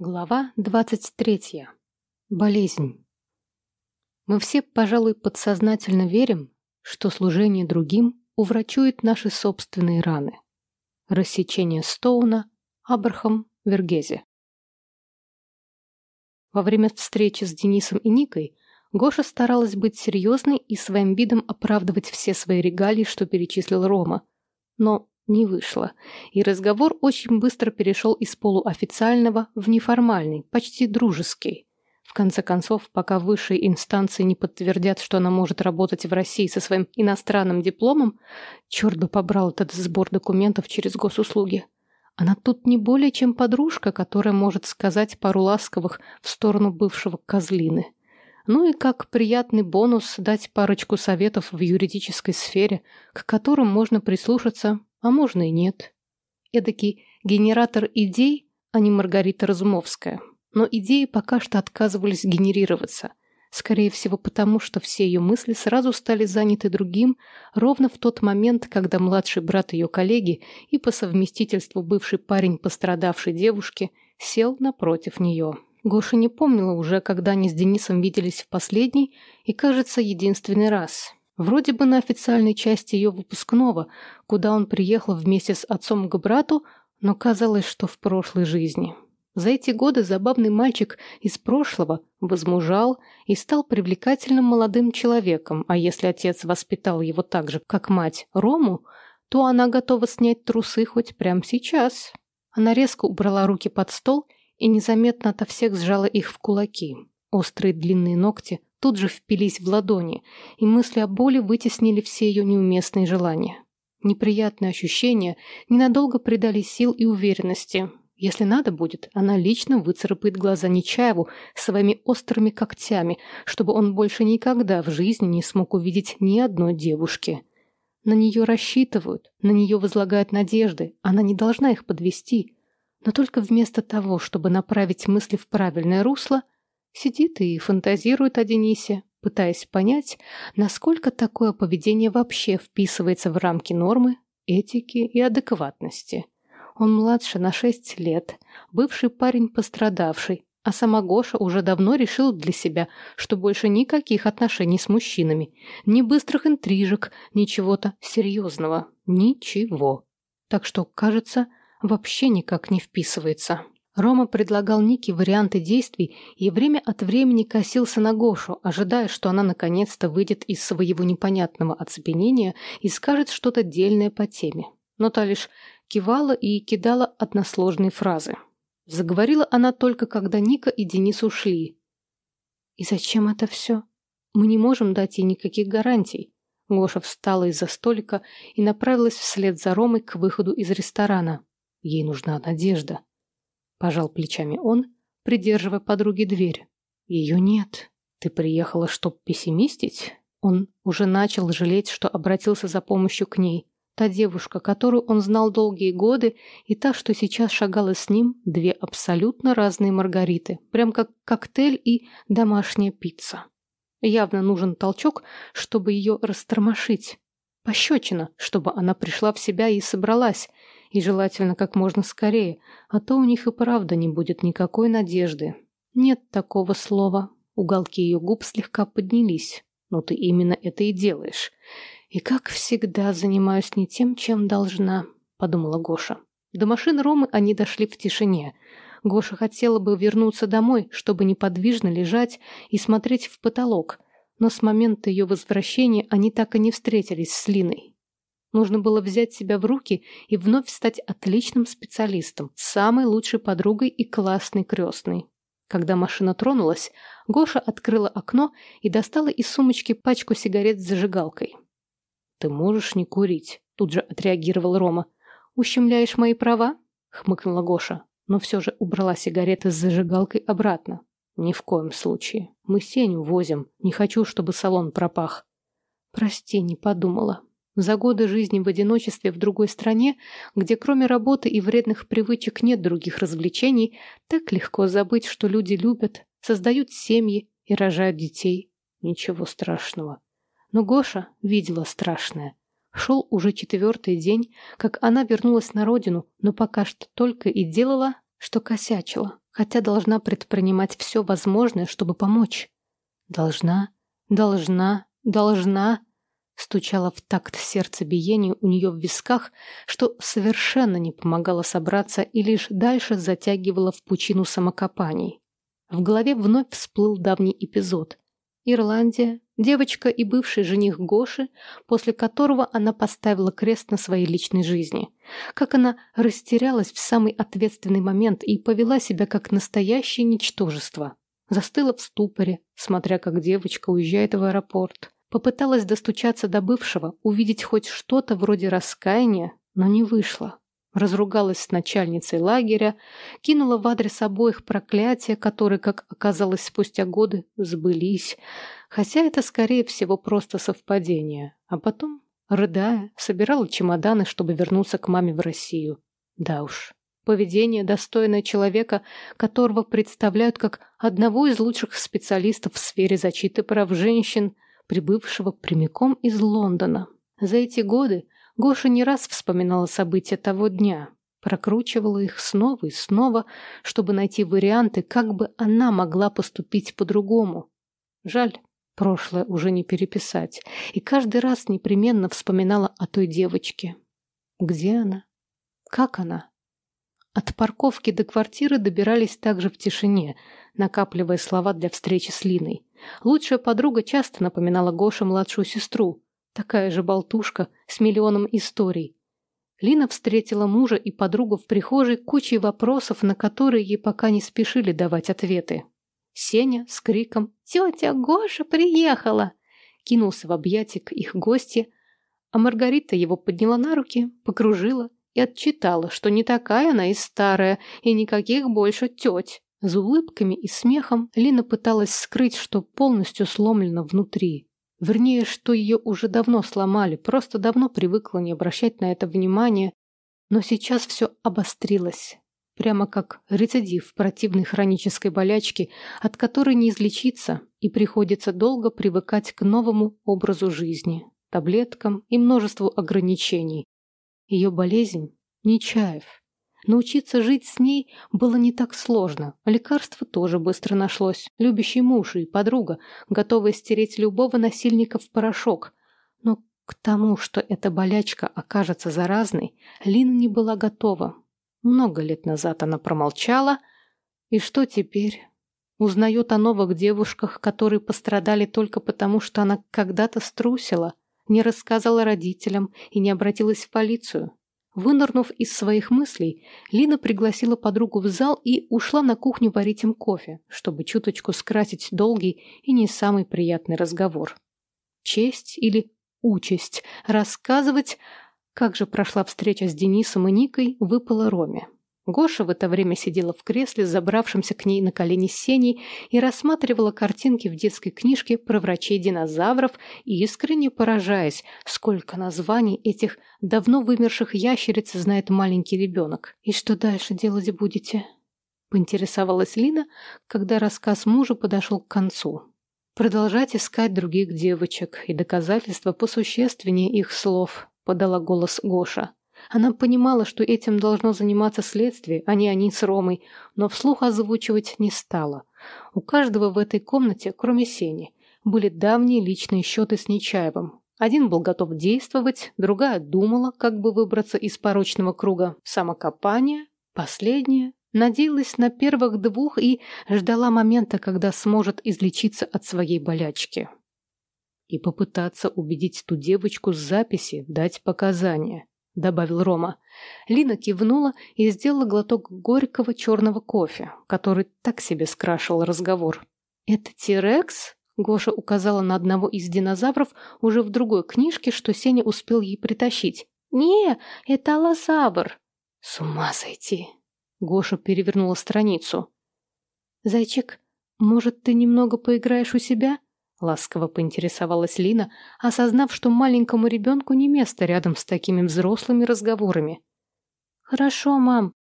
Глава 23. Болезнь. Мы все, пожалуй, подсознательно верим, что служение другим уврачует наши собственные раны. Рассечение Стоуна, Абрахам, Вергезе. Во время встречи с Денисом и Никой Гоша старалась быть серьезной и своим видом оправдывать все свои регалии, что перечислил Рома. Но не вышло, и разговор очень быстро перешел из полуофициального в неформальный, почти дружеский. В конце концов, пока высшие инстанции не подтвердят, что она может работать в России со своим иностранным дипломом, черт бы побрал этот сбор документов через госуслуги. Она тут не более чем подружка, которая может сказать пару ласковых в сторону бывшего козлины. Ну и как приятный бонус дать парочку советов в юридической сфере, к которым можно прислушаться а можно и нет. Эдакий генератор идей, а не Маргарита Разумовская. Но идеи пока что отказывались генерироваться. Скорее всего потому, что все ее мысли сразу стали заняты другим, ровно в тот момент, когда младший брат ее коллеги и по совместительству бывший парень пострадавшей девушки сел напротив нее. Гоша не помнила уже, когда они с Денисом виделись в последний и, кажется, единственный раз. Вроде бы на официальной части ее выпускного, куда он приехал вместе с отцом к брату, но казалось, что в прошлой жизни. За эти годы забавный мальчик из прошлого возмужал и стал привлекательным молодым человеком, а если отец воспитал его так же, как мать, Рому, то она готова снять трусы хоть прямо сейчас. Она резко убрала руки под стол и незаметно ото всех сжала их в кулаки. Острые длинные ногти тут же впились в ладони, и мысли о боли вытеснили все ее неуместные желания. Неприятные ощущения ненадолго придали сил и уверенности. Если надо будет, она лично выцарапает глаза Нечаеву своими острыми когтями, чтобы он больше никогда в жизни не смог увидеть ни одной девушки. На нее рассчитывают, на нее возлагают надежды, она не должна их подвести. Но только вместо того, чтобы направить мысли в правильное русло – Сидит и фантазирует о Денисе, пытаясь понять, насколько такое поведение вообще вписывается в рамки нормы, этики и адекватности. Он младше на шесть лет, бывший парень пострадавший, а сама Гоша уже давно решил для себя, что больше никаких отношений с мужчинами, ни быстрых интрижек, ни чего-то серьезного, ничего. Так что, кажется, вообще никак не вписывается. Рома предлагал Нике варианты действий и время от времени косился на Гошу, ожидая, что она наконец-то выйдет из своего непонятного оцепенения и скажет что-то дельное по теме. Но та лишь кивала и кидала односложные фразы. Заговорила она только, когда Ника и Денис ушли. «И зачем это все? Мы не можем дать ей никаких гарантий». Гоша встала из-за столика и направилась вслед за Ромой к выходу из ресторана. Ей нужна надежда. Пожал плечами он, придерживая подруге дверь. Ее нет. Ты приехала, чтоб пессимистить? Он уже начал жалеть, что обратился за помощью к ней. Та девушка, которую он знал долгие годы, и та, что сейчас шагала с ним, две абсолютно разные Маргариты, прям как коктейль и домашняя пицца. Явно нужен толчок, чтобы ее растормошить. Пощечина, чтобы она пришла в себя и собралась, и желательно как можно скорее, а то у них и правда не будет никакой надежды. Нет такого слова. Уголки ее губ слегка поднялись. Но ты именно это и делаешь. И как всегда занимаюсь не тем, чем должна, подумала Гоша. До машины Ромы они дошли в тишине. Гоша хотела бы вернуться домой, чтобы неподвижно лежать и смотреть в потолок, но с момента ее возвращения они так и не встретились с Линой. Нужно было взять себя в руки и вновь стать отличным специалистом, самой лучшей подругой и классной крестной. Когда машина тронулась, Гоша открыла окно и достала из сумочки пачку сигарет с зажигалкой. «Ты можешь не курить», — тут же отреагировал Рома. «Ущемляешь мои права?» — хмыкнула Гоша, но все же убрала сигареты с зажигалкой обратно. «Ни в коем случае. Мы Сеню возим. Не хочу, чтобы салон пропах». «Прости, не подумала», за годы жизни в одиночестве в другой стране, где кроме работы и вредных привычек нет других развлечений, так легко забыть, что люди любят, создают семьи и рожают детей. Ничего страшного. Но Гоша видела страшное. Шел уже четвертый день, как она вернулась на родину, но пока что только и делала, что косячила. хотя должна предпринимать все возможное, чтобы помочь. Должна, должна, должна, стучала в такт сердцебиению у нее в висках, что совершенно не помогало собраться и лишь дальше затягивала в пучину самокопаний. В голове вновь всплыл давний эпизод. Ирландия, девочка и бывший жених Гоши, после которого она поставила крест на своей личной жизни. Как она растерялась в самый ответственный момент и повела себя как настоящее ничтожество. Застыла в ступоре, смотря как девочка уезжает в аэропорт. Попыталась достучаться до бывшего, увидеть хоть что-то вроде раскаяния, но не вышло. Разругалась с начальницей лагеря, кинула в адрес обоих проклятия, которые, как оказалось спустя годы, сбылись. Хотя это, скорее всего, просто совпадение. А потом, рыдая, собирала чемоданы, чтобы вернуться к маме в Россию. Да уж, поведение, достойное человека, которого представляют как одного из лучших специалистов в сфере защиты прав женщин – прибывшего прямиком из Лондона. За эти годы Гоша не раз вспоминала события того дня, прокручивала их снова и снова, чтобы найти варианты, как бы она могла поступить по-другому. Жаль, прошлое уже не переписать, и каждый раз непременно вспоминала о той девочке. Где она? Как она? От парковки до квартиры добирались также в тишине, накапливая слова для встречи с Линой. Лучшая подруга часто напоминала Гоше младшую сестру, такая же болтушка с миллионом историй. Лина встретила мужа и подругу в прихожей кучей вопросов, на которые ей пока не спешили давать ответы. Сеня с криком «Тетя Гоша приехала!» кинулся в объятия к их гости, а Маргарита его подняла на руки, покружила и отчитала, что не такая она и старая, и никаких больше теть. За улыбками и смехом Лина пыталась скрыть, что полностью сломлена внутри. Вернее, что ее уже давно сломали, просто давно привыкла не обращать на это внимания, но сейчас все обострилось. Прямо как рецидив противной хронической болячки, от которой не излечиться, и приходится долго привыкать к новому образу жизни, таблеткам и множеству ограничений. Ее болезнь – Нечаев. Научиться жить с ней было не так сложно. Лекарство тоже быстро нашлось. Любящий муж и подруга, готовые стереть любого насильника в порошок. Но к тому, что эта болячка окажется заразной, Лина не была готова. Много лет назад она промолчала. И что теперь? Узнает о новых девушках, которые пострадали только потому, что она когда-то струсила, не рассказала родителям и не обратилась в полицию. Вынырнув из своих мыслей, Лина пригласила подругу в зал и ушла на кухню варить им кофе, чтобы чуточку скрасить долгий и не самый приятный разговор. Честь или участь рассказывать, как же прошла встреча с Денисом и Никой, выпала Роме. Гоша в это время сидела в кресле, забравшемся к ней на колени Сеней, и рассматривала картинки в детской книжке про врачей-динозавров, искренне поражаясь, сколько названий этих давно вымерших ящериц знает маленький ребенок. «И что дальше делать будете?» — поинтересовалась Лина, когда рассказ мужа подошел к концу. «Продолжать искать других девочек и доказательства посущественнее их слов», — подала голос Гоша. Она понимала, что этим должно заниматься следствие, а не они с Ромой, но вслух озвучивать не стала. У каждого в этой комнате, кроме Сени, были давние личные счеты с Нечаевым. Один был готов действовать, другая думала, как бы выбраться из порочного круга самокопания, последняя надеялась на первых двух и ждала момента, когда сможет излечиться от своей болячки. И попытаться убедить ту девочку с записи дать показания добавил Рома. Лина кивнула и сделала глоток горького черного кофе, который так себе скрашивал разговор. «Это Тирекс?» Гоша указала на одного из динозавров уже в другой книжке, что Сеня успел ей притащить. «Не, это аллозавр!» «С ума сойти!» Гоша перевернула страницу. «Зайчик, может, ты немного поиграешь у себя?» Ласково поинтересовалась Лина, осознав, что маленькому ребенку не место рядом с такими взрослыми разговорами. «Хорошо, мам».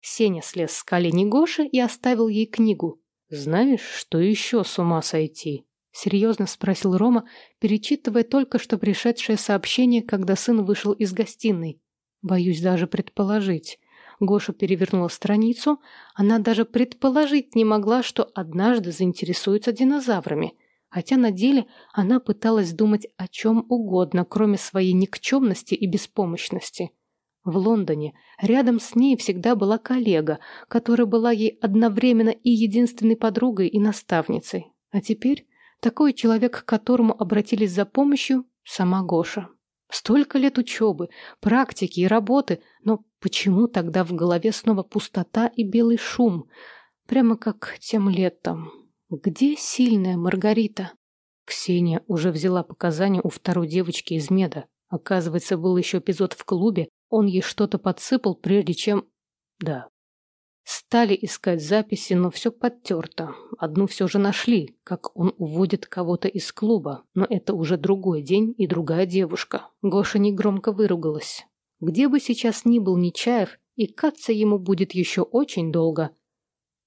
Сеня слез с колени Гоши и оставил ей книгу. «Знаешь, что еще с ума сойти?» Серьезно спросил Рома, перечитывая только что пришедшее сообщение, когда сын вышел из гостиной. Боюсь даже предположить. Гоша перевернула страницу. Она даже предположить не могла, что однажды заинтересуется динозаврами. Хотя на деле она пыталась думать о чем угодно, кроме своей никчемности и беспомощности. В Лондоне рядом с ней всегда была коллега, которая была ей одновременно и единственной подругой, и наставницей. А теперь такой человек, к которому обратились за помощью, сама Гоша. Столько лет учебы, практики и работы, но почему тогда в голове снова пустота и белый шум? Прямо как тем летом. Где сильная Маргарита? Ксения уже взяла показания у второй девочки из меда. Оказывается, был еще эпизод в клубе, он ей что-то подсыпал, прежде чем... Да. Стали искать записи, но все подтерто. Одну все же нашли, как он уводит кого-то из клуба. Но это уже другой день и другая девушка. Гоша негромко выругалась. Где бы сейчас ни был Нечаев, и каться ему будет еще очень долго.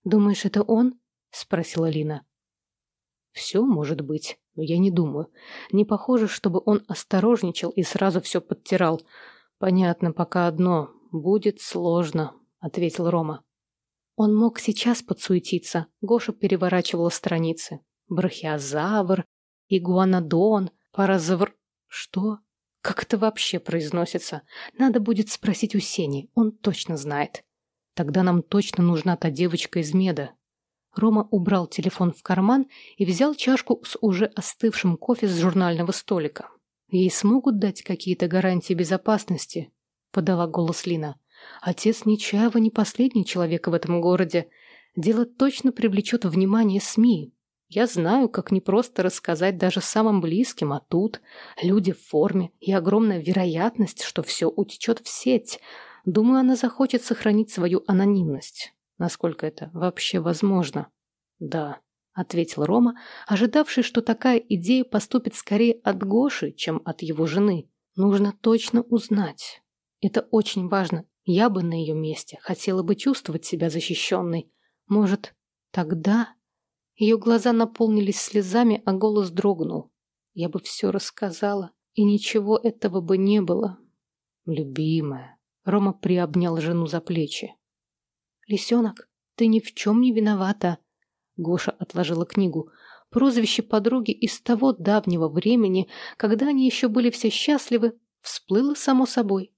«Думаешь, это он?» — спросила Лина. «Все может быть, но я не думаю. Не похоже, чтобы он осторожничал и сразу все подтирал. «Понятно пока одно. Будет сложно», — ответил Рома. Он мог сейчас подсуетиться. Гоша переворачивала страницы. Брахиозавр, игуанодон, паразавр... Что? Как это вообще произносится? Надо будет спросить у Сени, он точно знает. Тогда нам точно нужна та девочка из меда. Рома убрал телефон в карман и взял чашку с уже остывшим кофе с журнального столика. Ей смогут дать какие-то гарантии безопасности, подала голос Лина. Отец Нечаева не последний человек в этом городе. Дело точно привлечет внимание СМИ. Я знаю, как непросто рассказать даже самым близким, а тут люди в форме и огромная вероятность, что все утечет в сеть. Думаю, она захочет сохранить свою анонимность. Насколько это вообще возможно? Да, ответил Рома, ожидавший, что такая идея поступит скорее от Гоши, чем от его жены. Нужно точно узнать. Это очень важно. Я бы на ее месте хотела бы чувствовать себя защищенной. Может, тогда... Ее глаза наполнились слезами, а голос дрогнул. Я бы все рассказала, и ничего этого бы не было. Любимая. Рома приобнял жену за плечи. «Лисенок, ты ни в чем не виновата», Гоша отложила книгу. Прозвище подруги из того давнего времени, когда они еще были все счастливы, всплыло само собой.